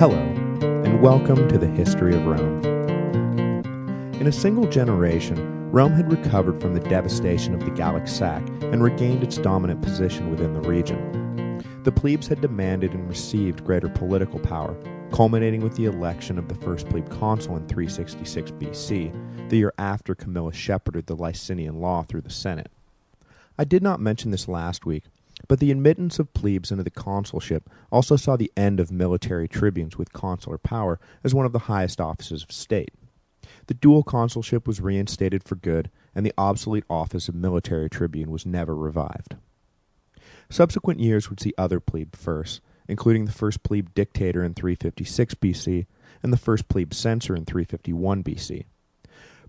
Hello, and welcome to the History of Rome. In a single generation, Rome had recovered from the devastation of the Gallic sack and regained its dominant position within the region. The plebes had demanded and received greater political power, culminating with the election of the first plebe consul in 366 BC, the year after Camillus shepherded the Licinian law through the Senate. I did not mention this last week, but the admittance of plebes into the consulship also saw the end of military tribunes with consular power as one of the highest offices of state. The dual consulship was reinstated for good, and the obsolete office of military tribune was never revived. Subsequent years would see other plebe firsts, including the first plebe dictator in 356 BC and the first plebe censor in 351 BC.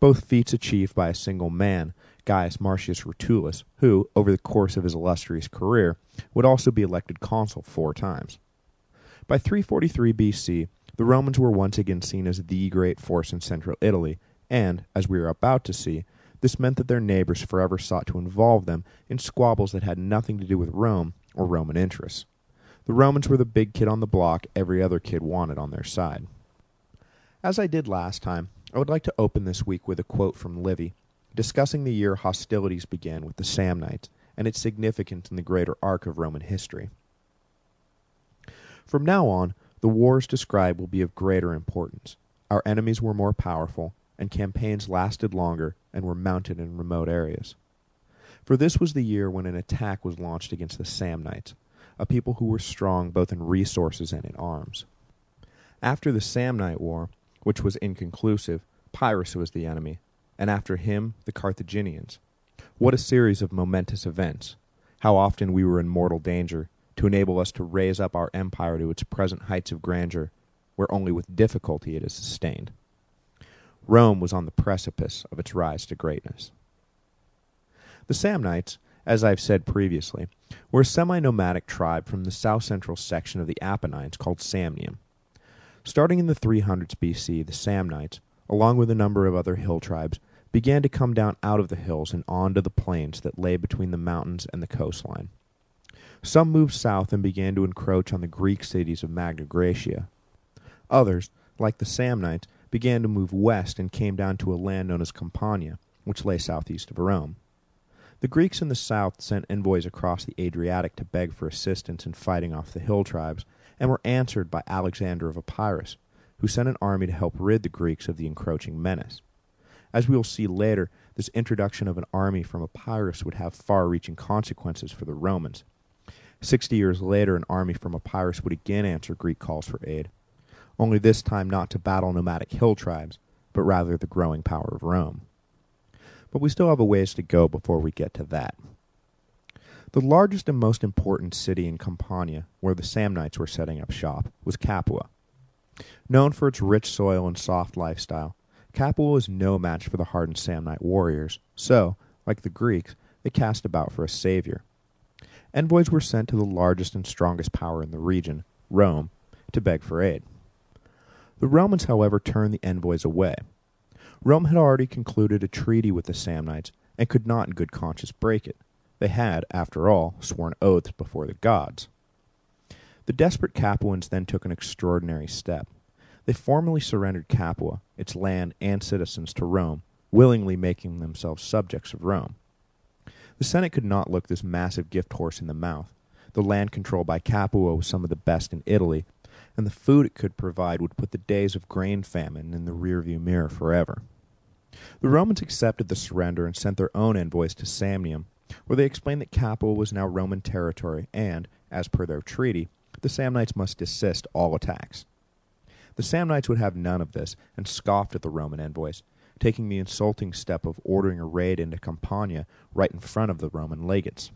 Both feats achieved by a single man, Gaius Marcius Rutilius, who, over the course of his illustrious career, would also be elected consul four times. By 343 BC, the Romans were once again seen as the great force in central Italy, and, as we are about to see, this meant that their neighbors forever sought to involve them in squabbles that had nothing to do with Rome or Roman interests. The Romans were the big kid on the block every other kid wanted on their side. As I did last time, I would like to open this week with a quote from Livy, discussing the year hostilities began with the Samnites and its significance in the greater arc of Roman history. From now on, the wars described will be of greater importance. Our enemies were more powerful, and campaigns lasted longer and were mounted in remote areas. For this was the year when an attack was launched against the Samnites, a people who were strong both in resources and in arms. After the Samnite War, which was inconclusive, Pyrrhus was the enemy, and after him the Carthaginians. What a series of momentous events! How often we were in mortal danger, to enable us to raise up our empire to its present heights of grandeur, where only with difficulty it is sustained. Rome was on the precipice of its rise to greatness. The Samnites, as I have said previously, were a semi-nomadic tribe from the south-central section of the Apennines called Samnium. Starting in the 300s BC, the Samnites, along with a number of other hill tribes, began to come down out of the hills and onto the plains that lay between the mountains and the coastline. Some moved south and began to encroach on the Greek cities of Magna Graecia. Others, like the Samnites, began to move west and came down to a land known as Campania, which lay southeast of Rome. The Greeks in the south sent envoys across the Adriatic to beg for assistance in fighting off the hill tribes, and were answered by Alexander of Epirus, who sent an army to help rid the Greeks of the encroaching menace. As we will see later, this introduction of an army from Epirus would have far-reaching consequences for the Romans. Sixty years later, an army from Epirus would again answer Greek calls for aid, only this time not to battle nomadic hill tribes, but rather the growing power of Rome. But we still have a ways to go before we get to that. The largest and most important city in Campania, where the Samnites were setting up shop, was Capua. Known for its rich soil and soft lifestyle, Capua was no match for the hardened Samnite warriors, so, like the Greeks, they cast about for a savior. Envoys were sent to the largest and strongest power in the region, Rome, to beg for aid. The Romans, however, turned the envoys away. Rome had already concluded a treaty with the Samnites, and could not in good conscience break it. They had, after all, sworn oaths before the gods. The desperate Capuans then took an extraordinary step. They formally surrendered Capua, its land and citizens, to Rome, willingly making themselves subjects of Rome. The Senate could not look this massive gift horse in the mouth. The land controlled by Capua was some of the best in Italy, and the food it could provide would put the days of grain famine in the rearview mirror forever. The Romans accepted the surrender and sent their own envoys to Samnium, where they explained that Capua was now Roman territory and, as per their treaty, the Samnites must desist all attacks. The Samnites would have none of this, and scoffed at the Roman envoys, taking the insulting step of ordering a raid into Campania right in front of the Roman legates.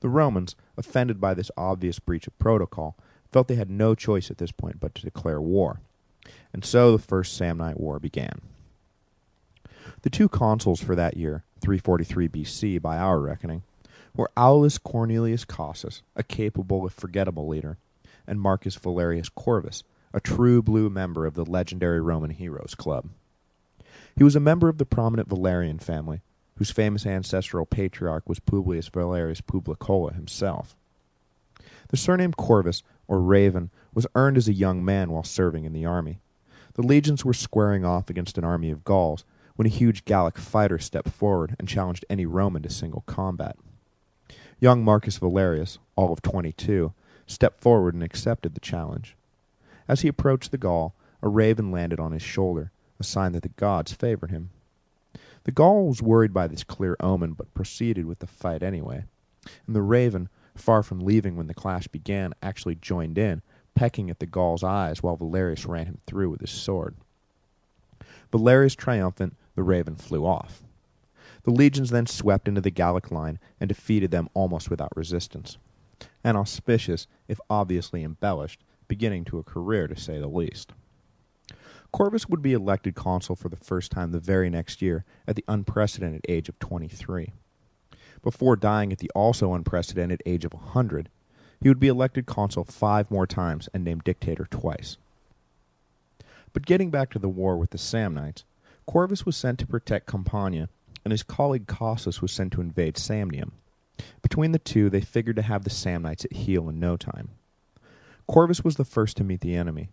The Romans, offended by this obvious breach of protocol, felt they had no choice at this point but to declare war. And so the First Samnite War began. The two consuls for that year, 343 BC by our reckoning, were Aulus Cornelius Cassus, a capable if forgettable leader, and Marcus Valerius Corvus, a true blue member of the legendary Roman Heroes Club. He was a member of the prominent Valerian family, whose famous ancestral patriarch was Publius Valerius Publicola himself. The surname Corvus or raven, was earned as a young man while serving in the army. The legions were squaring off against an army of Gauls when a huge Gallic fighter stepped forward and challenged any Roman to single combat. Young Marcus Valerius, all of twenty-two, stepped forward and accepted the challenge. As he approached the Gaul, a raven landed on his shoulder, a sign that the gods favored him. The Gaul was worried by this clear omen, but proceeded with the fight anyway, and the raven, far from leaving when the clash began, actually joined in, pecking at the Gaul's eyes while Valerius ran him through with his sword. Valerius triumphant, the raven flew off. The legions then swept into the Gallic line and defeated them almost without resistance. An auspicious, if obviously embellished, beginning to a career to say the least. Corvus would be elected consul for the first time the very next year at the unprecedented age of 23. Before dying at the also unprecedented age of 100, he would be elected consul five more times and named dictator twice. But getting back to the war with the Samnites, Corvus was sent to protect Campania, and his colleague Cassus was sent to invade Samnium. Between the two, they figured to have the Samnites at heel in no time. Corvus was the first to meet the enemy,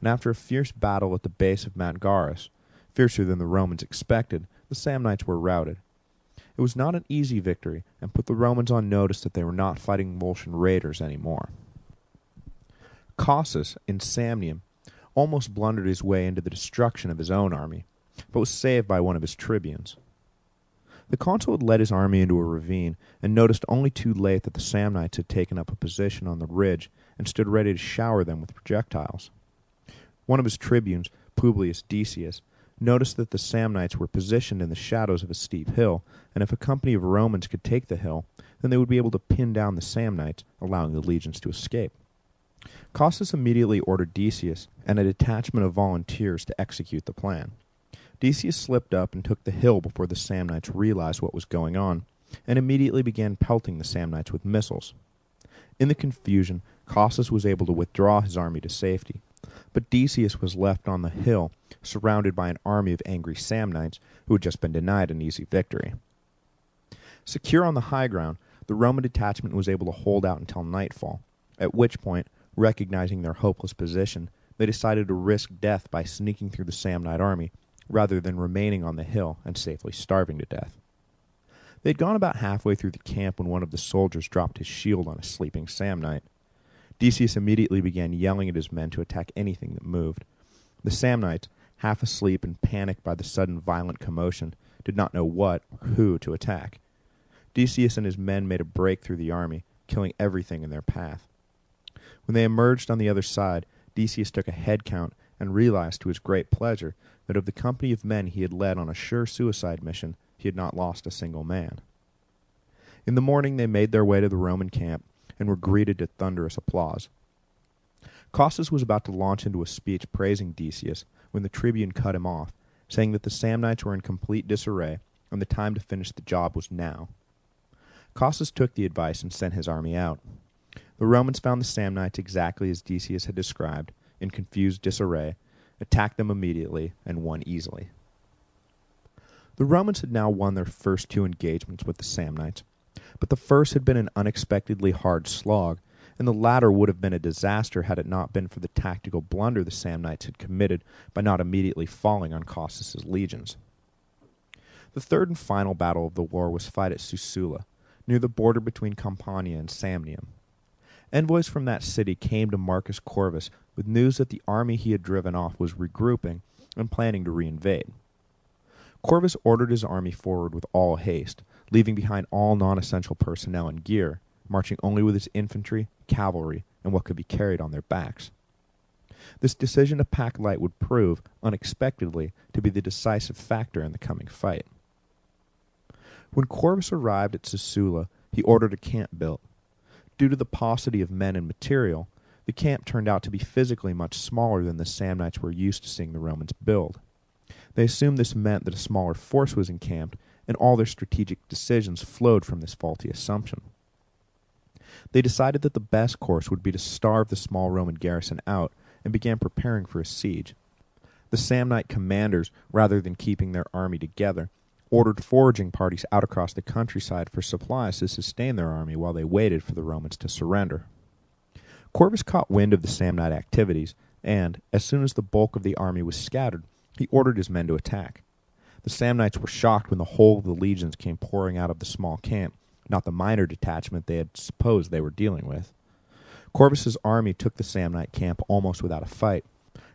and after a fierce battle at the base of Mount Gaurus, fiercer than the Romans expected, the Samnites were routed. It was not an easy victory, and put the Romans on notice that they were not fighting Volscian raiders any more. Cassus, in Samnium, almost blundered his way into the destruction of his own army, but was saved by one of his tribunes. The consul had led his army into a ravine, and noticed only too late that the Samnites had taken up a position on the ridge and stood ready to shower them with projectiles. One of his tribunes, Publius Decius, noticed that the Samnites were positioned in the shadows of a steep hill, and if a company of Romans could take the hill, then they would be able to pin down the Samnites, allowing the legions to escape. Cassus immediately ordered Decius and a detachment of volunteers to execute the plan. Decius slipped up and took the hill before the Samnites realized what was going on, and immediately began pelting the Samnites with missiles. In the confusion, Cassus was able to withdraw his army to safety, but Decius was left on the hill, surrounded by an army of angry Samnites who had just been denied an easy victory. Secure on the high ground, the Roman detachment was able to hold out until nightfall, at which point, recognizing their hopeless position, they decided to risk death by sneaking through the Samnite army, rather than remaining on the hill and safely starving to death. They had gone about halfway through the camp when one of the soldiers dropped his shield on a sleeping Samnite. Decius immediately began yelling at his men to attack anything that moved. The Samnites, half asleep and panicked by the sudden violent commotion, did not know what or who to attack. Decius and his men made a break through the army, killing everything in their path. When they emerged on the other side, Decius took a head count and realized to his great pleasure that of the company of men he had led on a sure suicide mission, he had not lost a single man. In the morning they made their way to the Roman camp, and were greeted to thunderous applause. Cassus was about to launch into a speech praising Decius when the tribune cut him off, saying that the Samnites were in complete disarray, and the time to finish the job was now. Cassus took the advice and sent his army out. The Romans found the Samnites exactly as Decius had described, in confused disarray, attacked them immediately, and won easily. The Romans had now won their first two engagements with the Samnites, but the first had been an unexpectedly hard slog, and the latter would have been a disaster had it not been for the tactical blunder the Samnites had committed by not immediately falling on Cassus's legions. The third and final battle of the war was fought at Suessula, near the border between Campania and Samnium. Envoys from that city came to Marcus Corvus with news that the army he had driven off was regrouping and planning to reinvade. Corvus ordered his army forward with all haste, leaving behind all non-essential personnel and gear, marching only with his infantry, cavalry, and what could be carried on their backs. This decision to pack light would prove, unexpectedly, to be the decisive factor in the coming fight. When Corvus arrived at Suessula, he ordered a camp built. Due to the paucity of men and material, the camp turned out to be physically much smaller than the Samnites were used to seeing the Romans build. They assumed this meant that a smaller force was encamped and all their strategic decisions flowed from this faulty assumption. They decided that the best course would be to starve the small Roman garrison out and began preparing for a siege. The Samnite commanders, rather than keeping their army together, ordered foraging parties out across the countryside for supplies to sustain their army while they waited for the Romans to surrender. Corvus caught wind of the Samnite activities, and, as soon as the bulk of the army was scattered, he ordered his men to attack. The Samnites were shocked when the whole of the legions came pouring out of the small camp, not the minor detachment they had supposed they were dealing with. Corvus's army took the Samnite camp almost without a fight,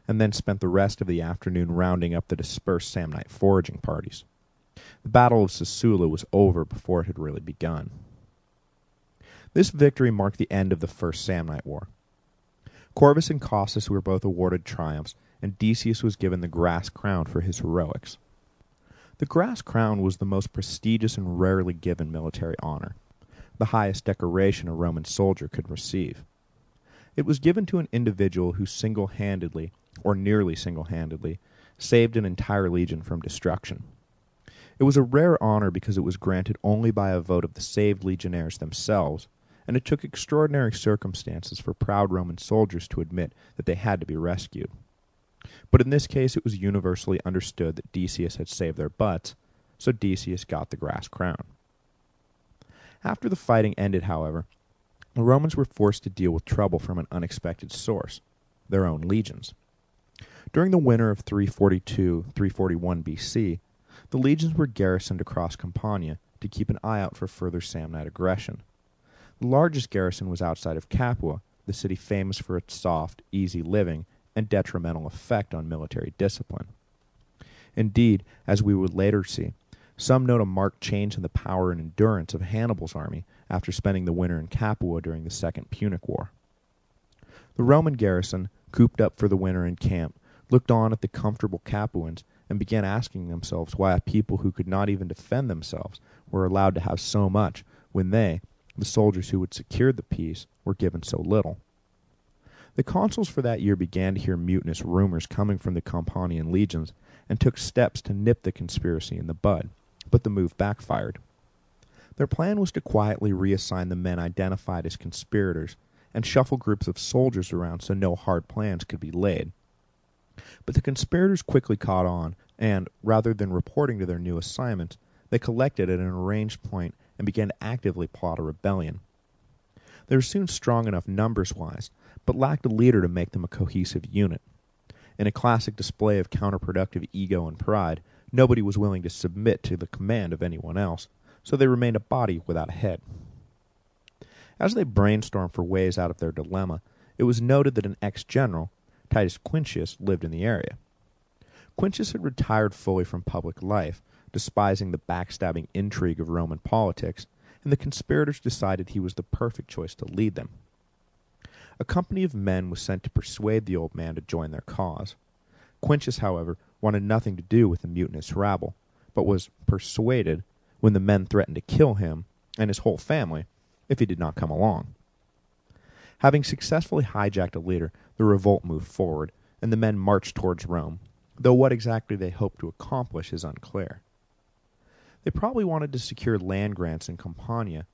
and then spent the rest of the afternoon rounding up the dispersed Samnite foraging parties. The Battle of Suessula was over before it had really begun. This victory marked the end of the First Samnite War. Corvus and Cossus were both awarded triumphs, and Decius was given the grass crown for his heroics. The grass crown was the most prestigious and rarely given military honor, the highest decoration a Roman soldier could receive. It was given to an individual who single-handedly, or nearly single-handedly, saved an entire legion from destruction. It was a rare honor because it was granted only by a vote of the saved legionnaires themselves, and it took extraordinary circumstances for proud Roman soldiers to admit that they had to be rescued. But in this case it was universally understood that Decius had saved their butts, so Decius got the grass crown. After the fighting ended, however, the Romans were forced to deal with trouble from an unexpected source, their own legions. During the winter of 342-341 BC, the legions were garrisoned across Campania to keep an eye out for further Samnite aggression. The largest garrison was outside of Capua, the city famous for its soft, easy living and detrimental effect on military discipline. Indeed, as we would later see, some note a marked change in the power and endurance of Hannibal's army after spending the winter in Capua during the Second Punic War. The Roman garrison, cooped up for the winter in camp, looked on at the comfortable Capuans and began asking themselves why a people who could not even defend themselves were allowed to have so much when they, the soldiers who had secured the peace, were given so little. The consuls for that year began to hear mutinous rumors coming from the Campanian legions and took steps to nip the conspiracy in the bud, but the move backfired. Their plan was to quietly reassign the men identified as conspirators and shuffle groups of soldiers around so no hard plans could be laid. But the conspirators quickly caught on, and, rather than reporting to their new assignments, they collected at an arranged point and began to actively plot a rebellion. They were soon strong enough numbers-wise but lacked a leader to make them a cohesive unit. In a classic display of counterproductive ego and pride, nobody was willing to submit to the command of anyone else, so they remained a body without a head. As they brainstormed for ways out of their dilemma, it was noted that an ex-general, Titus Quintius, lived in the area. Quintius had retired fully from public life, despising the backstabbing intrigue of Roman politics, and the conspirators decided he was the perfect choice to lead them. A company of men was sent to persuade the old man to join their cause. Quintius, however, wanted nothing to do with the mutinous rabble, but was persuaded when the men threatened to kill him and his whole family if he did not come along. Having successfully hijacked a leader, the revolt moved forward, and the men marched towards Rome, though what exactly they hoped to accomplish is unclear. They probably wanted to secure land grants in Campania,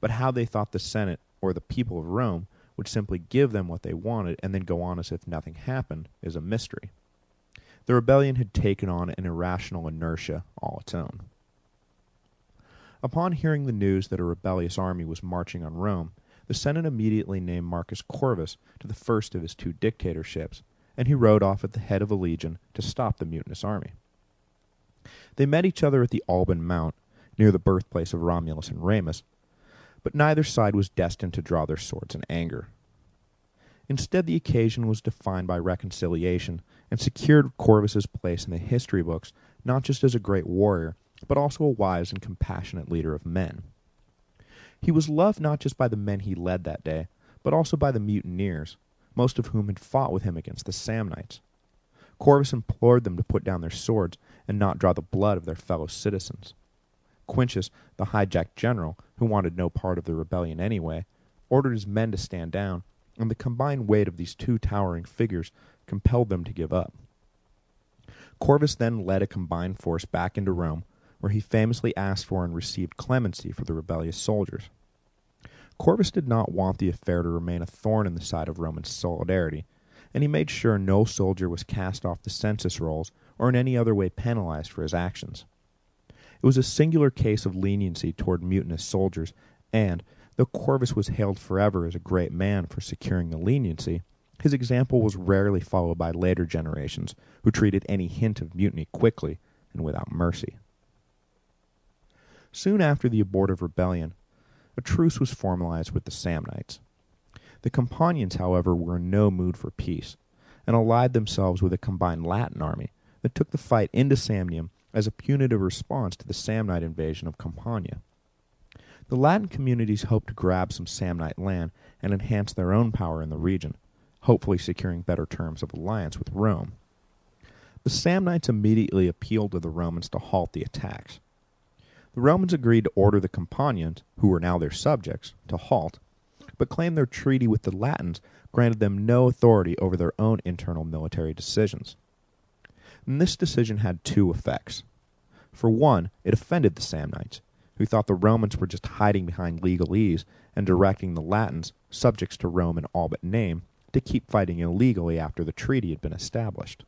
but how they thought the Senate, or the people of Rome, would simply give them what they wanted and then go on as if nothing happened is a mystery. The rebellion had taken on an irrational inertia all its own. Upon hearing the news that a rebellious army was marching on Rome, the Senate immediately named Marcus Corvus to the first of his two dictatorships, and he rode off at the head of a legion to stop the mutinous army. They met each other at the Alban Mount, near the birthplace of Romulus and Remus, but neither side was destined to draw their swords in anger. Instead, the occasion was defined by reconciliation and secured Corvus's place in the history books not just as a great warrior, but also a wise and compassionate leader of men. He was loved not just by the men he led that day, but also by the mutineers, most of whom had fought with him against the Samnites. Corvus implored them to put down their swords and not draw the blood of their fellow citizens. Quintius, the hijacked general, who wanted no part of the rebellion anyway, ordered his men to stand down, and the combined weight of these two towering figures compelled them to give up. Corvus then led a combined force back into Rome, where he famously asked for and received clemency for the rebellious soldiers. Corvus did not want the affair to remain a thorn in the side of Roman solidarity, and he made sure no soldier was cast off the census rolls or in any other way penalized for his actions. It was a singular case of leniency toward mutinous soldiers, and, Though Corvus was hailed forever as a great man for securing the leniency, his example was rarely followed by later generations, who treated any hint of mutiny quickly and without mercy. Soon after the abortive rebellion, a truce was formalized with the Samnites. The Campanians, however, were in no mood for peace, and allied themselves with a combined Latin army that took the fight into Samnium as a punitive response to the Samnite invasion of Campania. The Latin communities hoped to grab some Samnite land and enhance their own power in the region, hopefully securing better terms of alliance with Rome. The Samnites immediately appealed to the Romans to halt the attacks. The Romans agreed to order the Campanians, who were now their subjects, to halt, but claimed their treaty with the Latins granted them no authority over their own internal military decisions. And this decision had two effects. For one, it offended the Samnites, who thought the Romans were just hiding behind legalese and directing the Latins, subjects to Rome in all but name, to keep fighting illegally after the treaty had been established.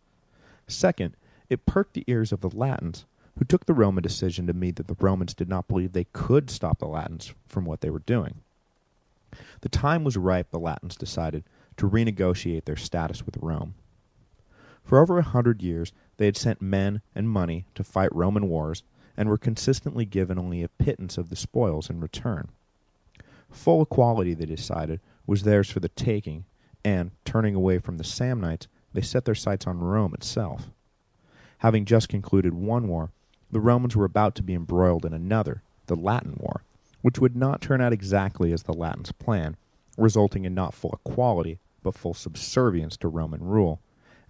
Second, it perked the ears of the Latins, who took the Roman decision to mean that the Romans did not believe they could stop the Latins from what they were doing. The time was ripe, the Latins decided, to renegotiate their status with Rome. For over a hundred years they had sent men and money to fight Roman wars and were consistently given only a pittance of the spoils in return. Full equality, they decided, was theirs for the taking, and, turning away from the Samnites, they set their sights on Rome itself. Having just concluded one war, the Romans were about to be embroiled in another, the Latin War, which would not turn out exactly as the Latins planned, resulting in not full equality, but full subservience to Roman rule,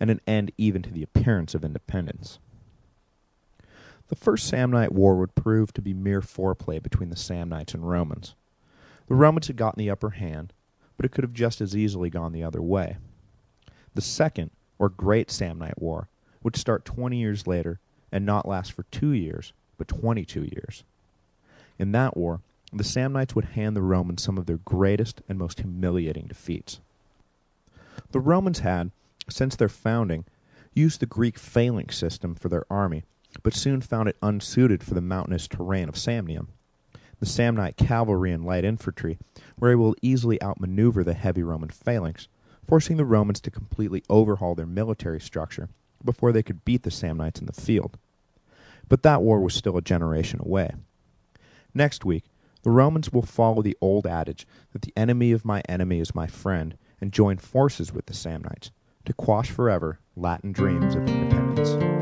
and an end even to the appearance of independence. The First Samnite War would prove to be mere foreplay between the Samnites and Romans. The Romans had gotten the upper hand, but it could have just as easily gone the other way. The Second, or Great Samnite War, would start 20 years later and not last for two years, but 22 years. In that war, the Samnites would hand the Romans some of their greatest and most humiliating defeats. The Romans had, since their founding, used the Greek phalanx system for their army, but soon found it unsuited for the mountainous terrain of Samnium. The Samnite cavalry and light infantry were able to easily outmaneuver the heavy Roman phalanx, forcing the Romans to completely overhaul their military structure before they could beat the Samnites in the field. But that war was still a generation away. Next week, the Romans will follow the old adage that the enemy of my enemy is my friend and join forces with the Samnites to quash forever Latin dreams of independence.